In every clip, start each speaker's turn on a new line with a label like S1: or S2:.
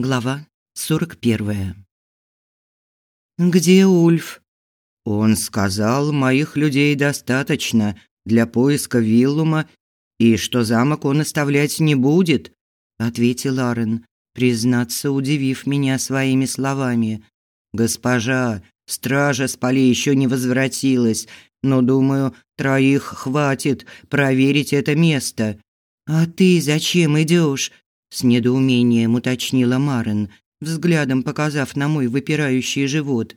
S1: Глава 41. Где Ульф? Он сказал, моих людей достаточно для поиска Виллума и что замок он оставлять не будет, ответил Арен, признаться, удивив меня своими словами. Госпожа, стража с полей еще не возвратилась, но думаю, троих хватит проверить это место. А ты зачем идешь? С недоумением уточнила Марин, взглядом показав на мой выпирающий живот.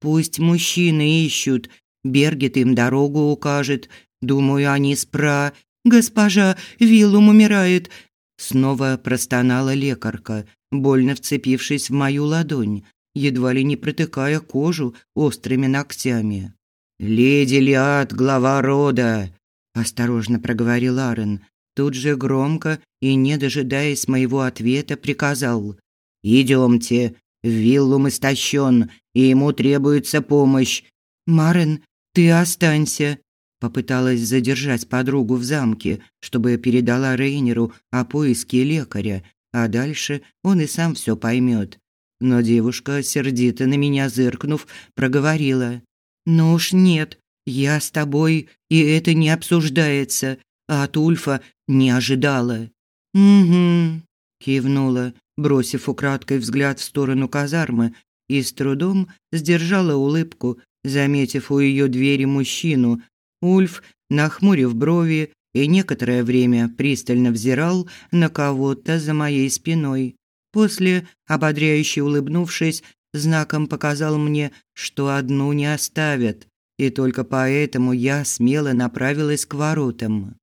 S1: Пусть мужчины ищут, Бергет им дорогу укажет. Думаю, они спра. Госпожа, Виллум умирает. Снова простонала лекарка, больно вцепившись в мою ладонь, едва ли не протыкая кожу острыми ногтями. «Леди Лиад, глава рода!» – осторожно проговорил Арен, тут же громко и, не дожидаясь моего ответа, приказал «Идемте, Виллум истощен, и ему требуется помощь. Марен, ты останься», попыталась задержать подругу в замке, чтобы передала Рейнеру о поиске лекаря, а дальше он и сам все поймет. Но девушка, сердито на меня зыркнув, проговорила: "Ну уж нет, я с тобой, и это не обсуждается а от Ульфа не ожидала. «Угу», – кивнула, бросив украдкой взгляд в сторону казармы, и с трудом сдержала улыбку, заметив у ее двери мужчину. Ульф, нахмурив брови, и некоторое время пристально взирал на кого-то за моей спиной. После, ободряюще улыбнувшись, знаком показал мне, что одну не оставят, и только поэтому я смело направилась к воротам.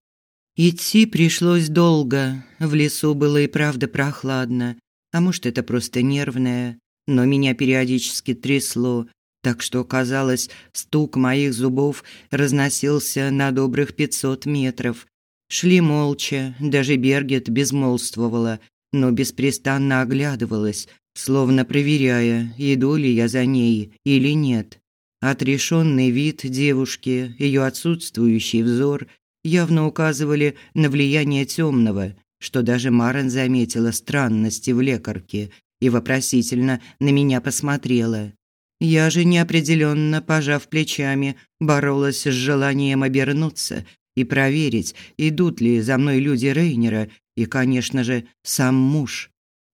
S1: Идти пришлось долго. В лесу было и правда прохладно. А может, это просто нервное. Но меня периодически трясло, так что, казалось, стук моих зубов разносился на добрых пятьсот метров. Шли молча, даже Бергет безмолвствовала, но беспрестанно оглядывалась, словно проверяя, иду ли я за ней или нет. Отрешенный вид девушки, ее отсутствующий взор явно указывали на влияние темного, что даже Марен заметила странности в лекарке и вопросительно на меня посмотрела. Я же неопределенно, пожав плечами, боролась с желанием обернуться и проверить, идут ли за мной люди Рейнера и, конечно же, сам муж.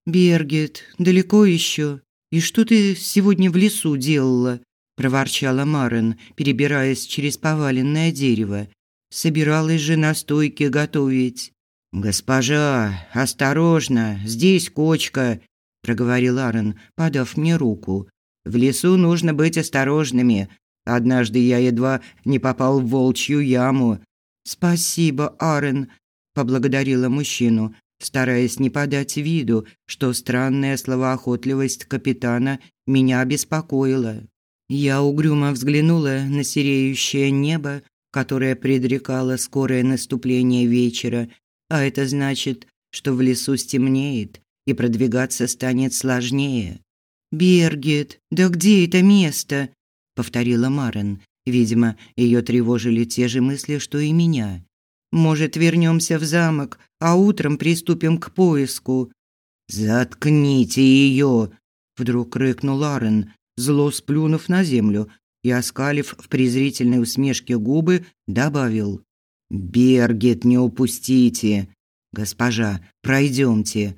S1: «Бергет, далеко еще? И что ты сегодня в лесу делала?» – проворчала Марен, перебираясь через поваленное дерево. Собиралась же на стойке готовить. Госпожа, осторожно, здесь кочка, проговорил Арен, подав мне руку. В лесу нужно быть осторожными. Однажды я едва не попал в волчью яму. Спасибо, Арен, поблагодарила мужчину, стараясь не подать виду, что странная словоохотливость капитана меня беспокоила. Я угрюмо взглянула на сереющее небо, которая предрекала скорое наступление вечера, а это значит, что в лесу стемнеет и продвигаться станет сложнее. «Бергет, да где это место?» – повторила Марен. Видимо, ее тревожили те же мысли, что и меня. «Может, вернемся в замок, а утром приступим к поиску?» «Заткните ее!» – вдруг рыкнул Арен, зло сплюнув на землю, и, оскалив в презрительной усмешке губы, добавил «Бергет, не упустите! Госпожа, пройдемте!»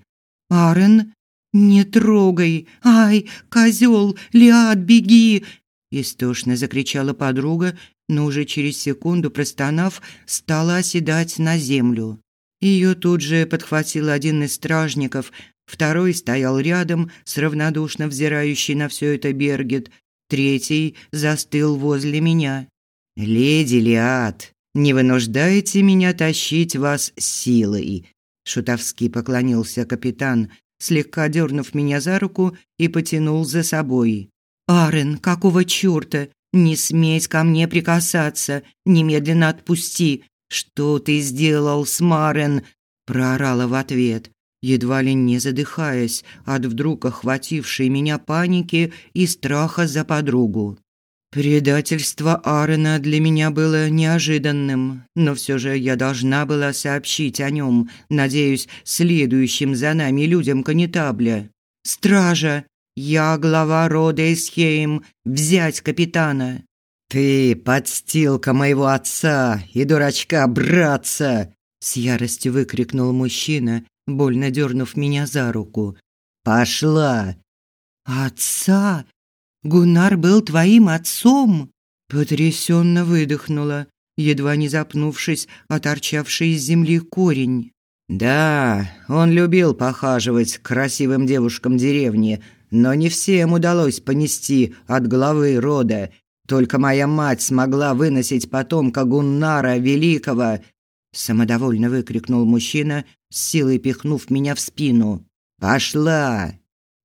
S1: «Арен, не трогай! Ай, козел, Лиад, беги!» Истошно закричала подруга, но уже через секунду, простонав, стала оседать на землю. Ее тут же подхватил один из стражников, второй стоял рядом с равнодушно взирающей на все это Бергет, третий застыл возле меня. «Леди Лиад, не вынуждайте меня тащить вас силой», шутовски поклонился капитан, слегка дернув меня за руку и потянул за собой. «Арен, какого чёрта? Не сметь ко мне прикасаться, немедленно отпусти. Что ты сделал с Марен?» проорала в ответ едва ли не задыхаясь от вдруг охватившей меня паники и страха за подругу. Предательство Аарона для меня было неожиданным, но все же я должна была сообщить о нем, надеюсь, следующим за нами людям канитабля. Стража! Я глава рода Эсхейм, взять капитана!» «Ты подстилка моего отца и дурачка братца!» С яростью выкрикнул мужчина, больно дернув меня за руку. «Пошла!» «Отца? Гуннар был твоим отцом?» Потрясенно выдохнула, едва не запнувшись о торчавший из земли корень. «Да, он любил похаживать к красивым девушкам деревни, но не всем удалось понести от главы рода. Только моя мать смогла выносить потомка Гуннара Великого!» Самодовольно выкрикнул мужчина, с силой пихнув меня в спину. «Пошла!»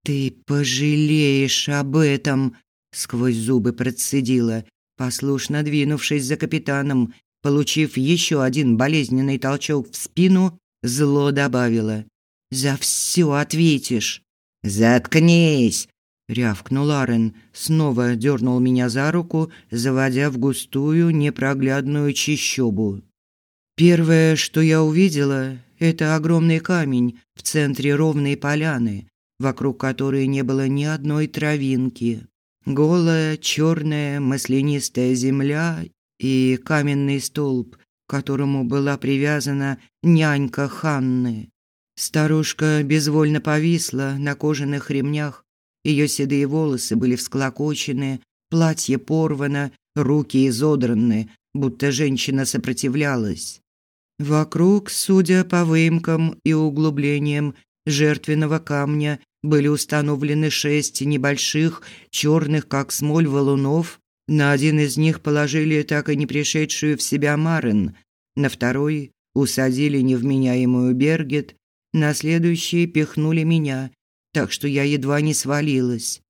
S1: «Ты пожалеешь об этом!» Сквозь зубы процедила, послушно двинувшись за капитаном, получив еще один болезненный толчок в спину, зло добавила: "За все ответишь". "Заткнись", рявкнул Арен, снова дернул меня за руку, заводя в густую непроглядную чащобу. Первое, что я увидела, это огромный камень в центре ровной поляны, вокруг которой не было ни одной травинки. Голая, черная, маслянистая земля и каменный столб, к которому была привязана нянька Ханны. Старушка безвольно повисла на кожаных ремнях. Ее седые волосы были всклокочены, платье порвано, руки изодраны, будто женщина сопротивлялась. Вокруг, судя по выемкам и углублениям жертвенного камня, были установлены шесть небольших, черных, как смоль, валунов. На один из них положили так и не пришедшую в себя Марен, на второй усадили невменяемую Бергет, на следующий пихнули меня, так что я едва не свалилась.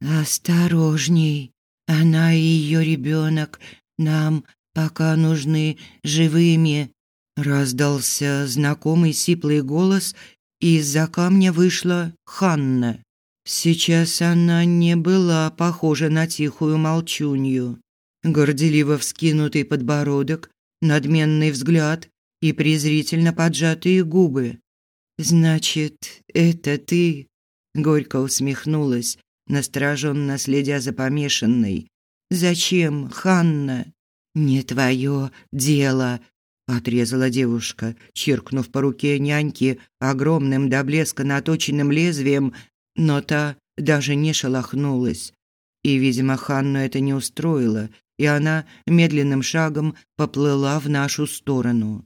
S1: «Осторожней, она и ее ребенок нам пока нужны живыми», раздался знакомый сиплый голс из-за камня вышла Ханна. Сейчас она не была похожа на тихую молчунью. Горделиво вскинутый подбородок, надменный взгляд и презрительно поджатые губы. «Значит, это ты?» Горько усмехнулась, настороженно следя за помешанной. «Зачем, Ханна?» «Не твое дело», отрезала девушка, чиркнув по руке няньки огромным до блеска наточенным лезвием, но та даже не шелохнулась. И, видимо, Ханну это не устроило, и она медленным шагом поплыла в нашу сторону.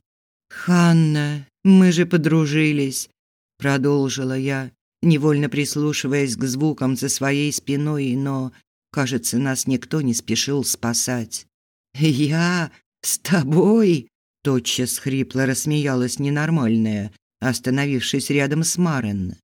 S1: «Ханна, мы же подружились», — продолжила я, невольно прислушиваясь к звукам за своей спиной, но, кажется, нас никто не спешил спасать. «Я с тобой?» Тотчас хрипло рассмеялась ненормальная, остановившись рядом с Марен.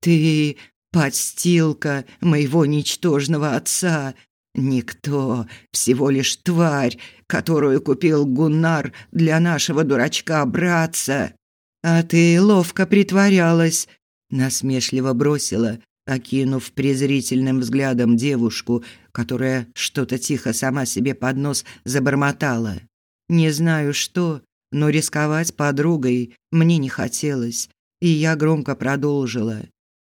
S1: «Ты подстилка моего ничтожного отца. Никто, всего лишь тварь, которую купил Гуннар для нашего дурачка-братца. А ты ловко притворялась», — насмешливо бросила, окинув презрительным взглядом девушку, которая что-то тихо сама себе под нос забормотала. «Не знаю что, но рисковать подругой мне не хотелось, и я громко продолжила.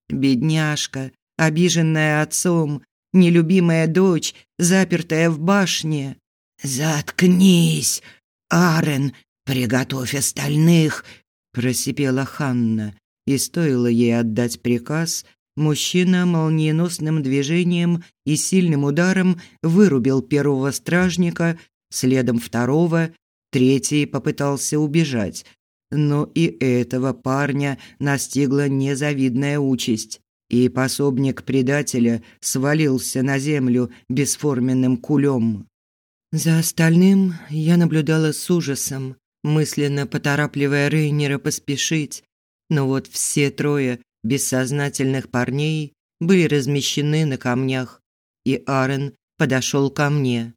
S1: Бедняжка, обиженная отцом, нелюбимая дочь, запертая в башне. Заткнись, Арен, приготовь остальных, просипела Ханна, и стоило ей отдать приказ, мужчина молниеносным движением и сильным ударом вырубил первого стражника, следом второго Третий попытался убежать, но и этого парня настигла незавидная участь, и пособник предателя свалился на землю бесформенным кулем. За остальным я наблюдала с ужасом, мысленно поторапливая Рейнера поспешить, но вот все трое бессознательных парней были размещены на камнях, и Арен подошел ко мне.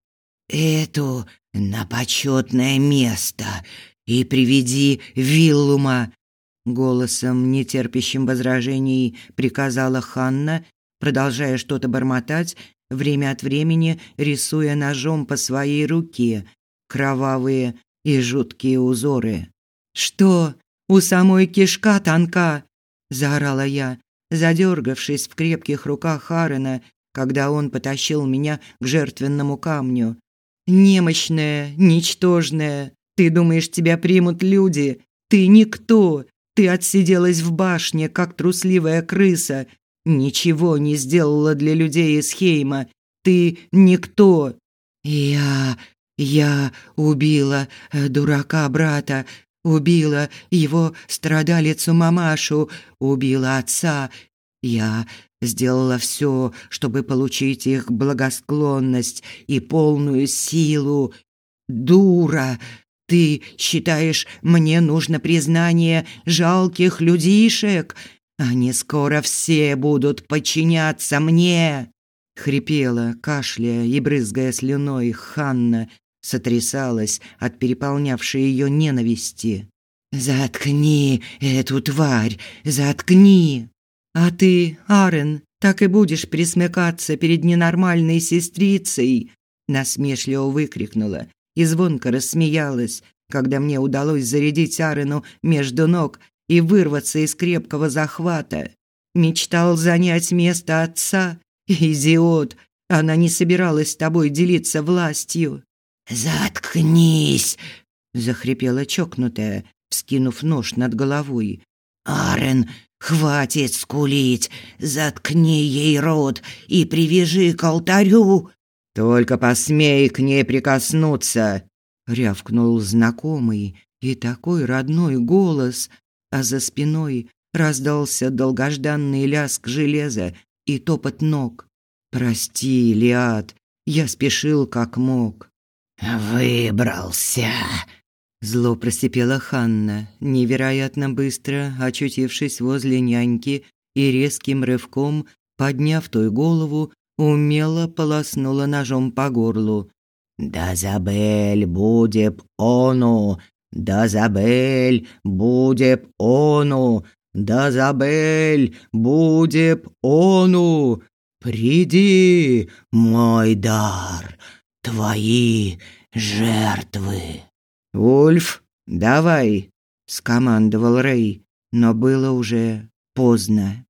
S1: «Эту на почетное место и приведи Виллума, голосом, нетерпящим возражений, приказала Ханна, продолжая что-то бормотать, время от времени рисуя ножом по своей руке кровавые и жуткие узоры. Что? У самой кишка тонка, заорала я, задергавшись в крепких руках Харена, когда он потащил меня к жертвенному камню. «Немощная, ничтожная, ты думаешь, тебя примут люди? Ты никто, ты отсиделась в башне, как трусливая крыса, ничего не сделала для людей из Хейма. Ты никто. Я я убила э, дурака брата, убила его страдалицу мамашу, убила отца. Я сделала все, чтобы получить их благосклонность и полную силу. Дура, ты считаешь, мне нужно признание жалких людишек? Они скоро все будут подчиняться мне!» Хрипела, кашляя и брызгая слюной Ханна, сотрясалась от переполнявшей ее ненависти. «Заткни эту тварь! Заткни!» «А ты, Арен, так и будешь присмыкаться перед ненормальной сестрицей!» насмешливо выкрикнула и звонко рассмеялась, когда мне удалось зарядить Арену между ног и вырваться из крепкого захвата. Мечтал занять место отца? Идиот! Она не собиралась с тобой делиться властью. «Заткнись!» – захрипела чокнутая, вскинув нож над головой. «Арен, хватит скулить! Заткни ей рот и привяжи к алтарю!» «Только посмей к ней прикоснуться!» – рявкнул знакомый и такой родной голос, а за спиной раздался долгожданный лязг железа и топот ног. «Прости, Лиад, я спешил как мог». «Выбрался!» Зло просипела Ханна, невероятно быстро очутившись возле няньки и резким рывком, подняв той голову, умело полоснула ножом по горлу. «Да забель будет ону! Да забель будет ону! Да забель будет ону! Приди, мой дар, твои жертвы!» «Ульф, давай!» – скомандовал Рэй, но было уже поздно.